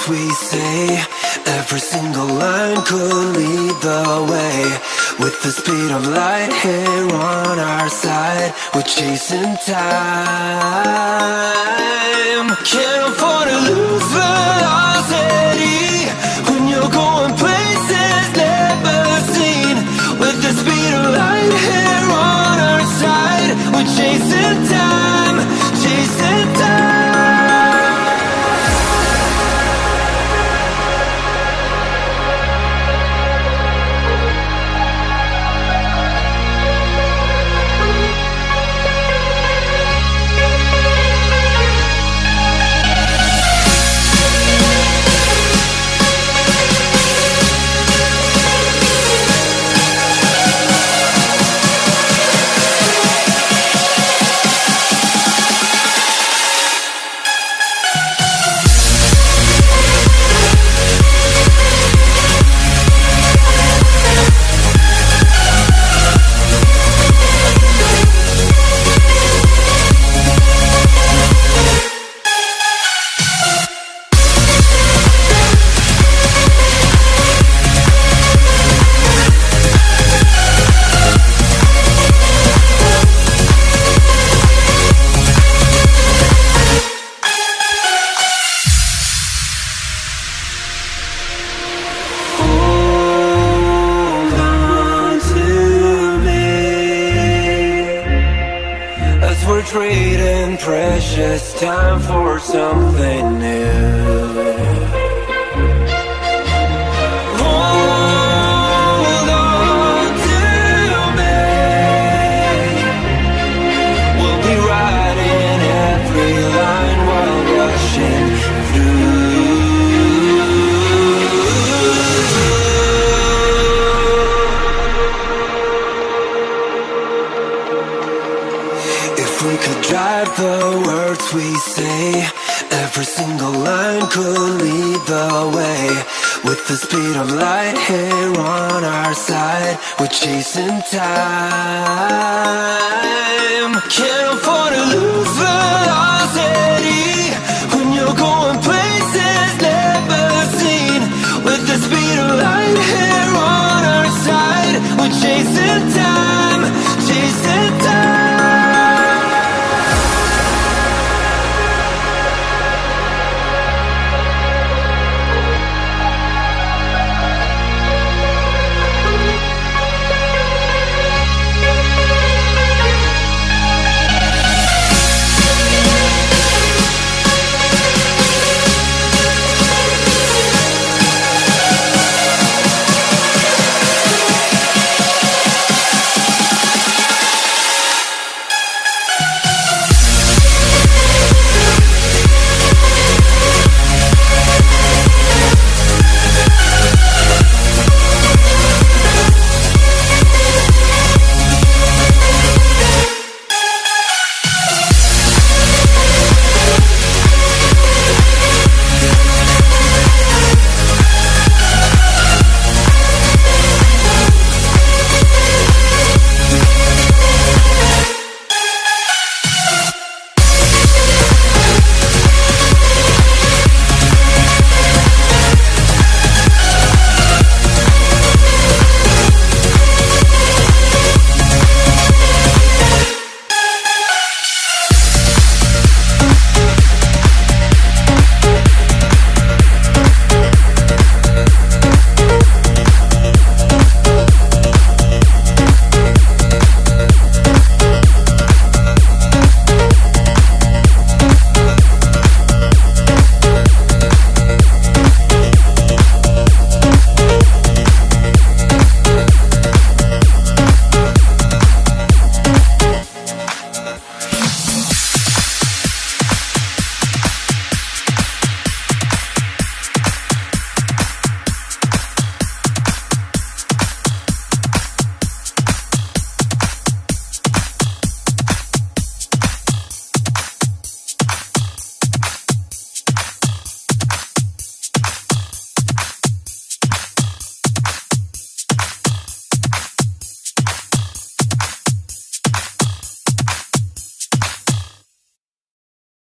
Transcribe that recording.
words we say, every single line could lead the way. With the speed of light here on our side, we're chasing time. Can't afford to lose trading precious time for something new. We could drive the words we say, every single line could lead the way. With the speed of light here on our side, we're chasing time. Can't afford